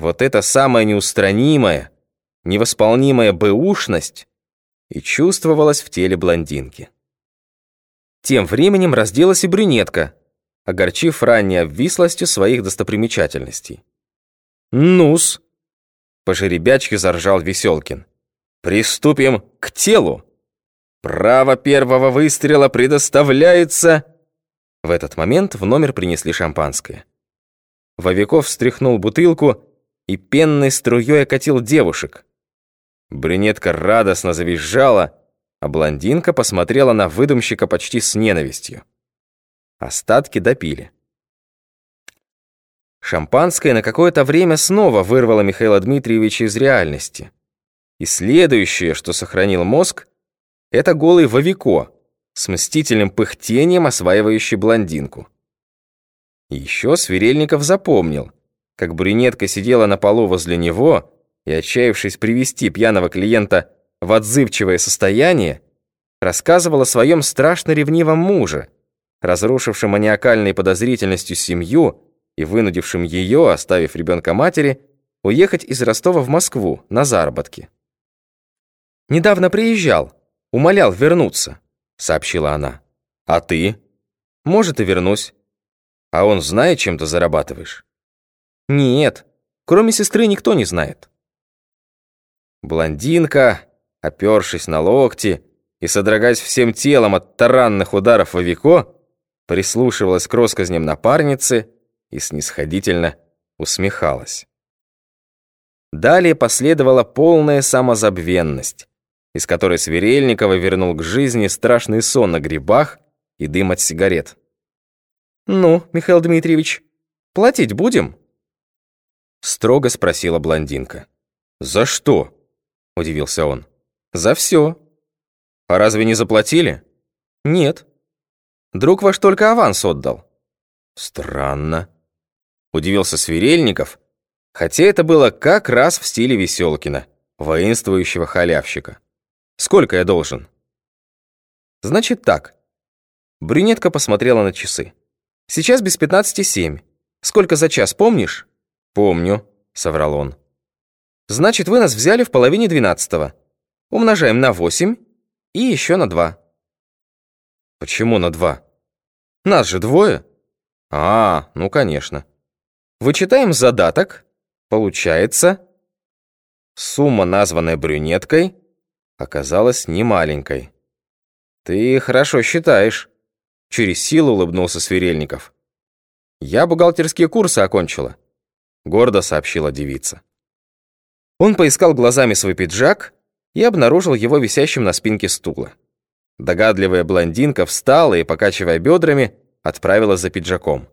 Вот это самая неустранимая, невосполнимая бэушность и чувствовалась в теле блондинки. Тем временем разделась и брюнетка, огорчив ранней обвислостью своих достопримечательностей. «Ну-с!» — по жеребячке заржал Веселкин. «Приступим к телу! Право первого выстрела предоставляется...» В этот момент в номер принесли шампанское. Вовиков встряхнул бутылку и пенной струей окатил девушек. Брюнетка радостно завизжала, а блондинка посмотрела на выдумщика почти с ненавистью. Остатки допили. Шампанское на какое-то время снова вырвало Михаила Дмитриевича из реальности. И следующее, что сохранил мозг, это голый Вовико с мстительным пыхтением, осваивающий блондинку. И еще Сверельников запомнил, как брюнетка сидела на полу возле него и, отчаявшись привести пьяного клиента в отзывчивое состояние, рассказывала о своем страшно ревнивом муже, разрушившем маниакальной подозрительностью семью и вынудившим ее, оставив ребенка матери, уехать из Ростова в Москву на заработки. «Недавно приезжал, умолял вернуться», — сообщила она. «А ты?» «Может, и вернусь. А он знает, чем ты зарабатываешь?» «Нет, кроме сестры никто не знает». Блондинка, опершись на локти и содрогаясь всем телом от таранных ударов Вовико, прислушивалась к россказням напарницы и снисходительно усмехалась. Далее последовала полная самозабвенность, из которой Сверельникова вернул к жизни страшный сон на грибах и дым от сигарет. «Ну, Михаил Дмитриевич, платить будем?» Строго спросила блондинка. «За что?» – удивился он. «За все». «А разве не заплатили?» «Нет. Друг ваш только аванс отдал». «Странно», – удивился Сверельников, хотя это было как раз в стиле Веселкина, воинствующего халявщика. «Сколько я должен?» «Значит так». Брюнетка посмотрела на часы. «Сейчас без пятнадцати семь. Сколько за час, помнишь?» «Помню», — соврал он. «Значит, вы нас взяли в половине двенадцатого. Умножаем на восемь и еще на два». «Почему на два? Нас же двое». «А, ну, конечно». Вычитаем задаток. Получается... Сумма, названная брюнеткой, оказалась немаленькой. «Ты хорошо считаешь», — через силу улыбнулся Сверельников. «Я бухгалтерские курсы окончила» гордо сообщила девица. Он поискал глазами свой пиджак и обнаружил его висящим на спинке стула. Догадливая блондинка встала и, покачивая бедрами, отправилась за пиджаком.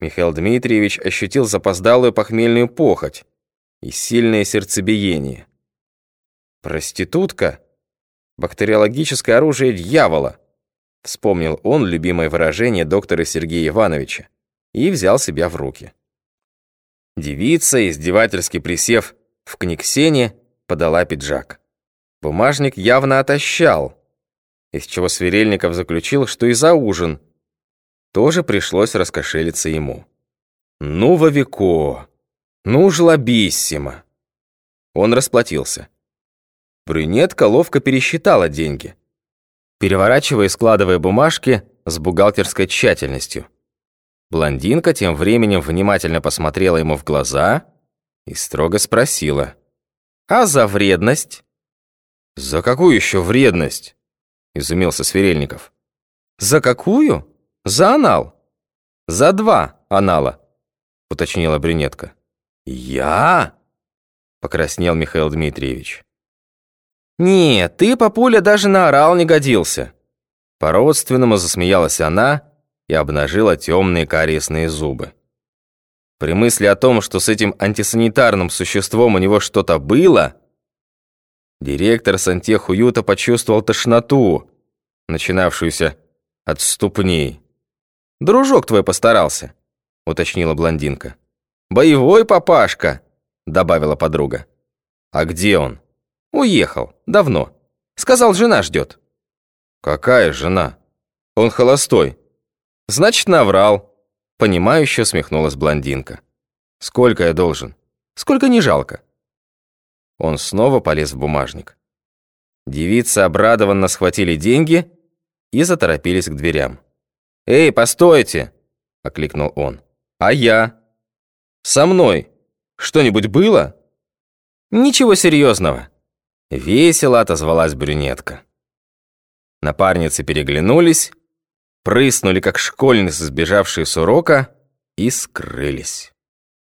Михаил Дмитриевич ощутил запоздалую похмельную похоть и сильное сердцебиение. «Проститутка? Бактериологическое оружие дьявола!» Вспомнил он любимое выражение доктора Сергея Ивановича и взял себя в руки. Девица, издевательски присев в книгсене, подала пиджак. Бумажник явно отощал, из чего Сверельников заключил, что и за ужин тоже пришлось раскошелиться ему. «Ну, Вовико! Ну, жлобиссимо!» Он расплатился. Брюнетка ловко пересчитала деньги, переворачивая и складывая бумажки с бухгалтерской тщательностью. Блондинка тем временем внимательно посмотрела ему в глаза и строго спросила. «А за вредность?» «За какую еще вредность?» – изумился Сверельников. «За какую? За анал. За два анала», – уточнила брюнетка. «Я?» – покраснел Михаил Дмитриевич. «Нет, ты, папуля, даже на орал не годился». По-родственному засмеялась она и обнажила темные кариесные зубы. При мысли о том, что с этим антисанитарным существом у него что-то было, директор сантехуюта почувствовал тошноту, начинавшуюся от ступней. «Дружок твой постарался», — уточнила блондинка. «Боевой папашка», — добавила подруга. «А где он?» «Уехал. Давно. Сказал, жена ждет». «Какая жена? Он холостой». «Значит, наврал», — понимающе усмехнулась блондинка. «Сколько я должен?» Сколько не жалко». Он снова полез в бумажник. Девицы обрадованно схватили деньги и заторопились к дверям. «Эй, постойте!» — окликнул он. «А я? Со мной что-нибудь было?» «Ничего серьезного», — весело отозвалась брюнетка. Напарницы переглянулись, прыснули, как школьницы, сбежавшие с урока, и скрылись.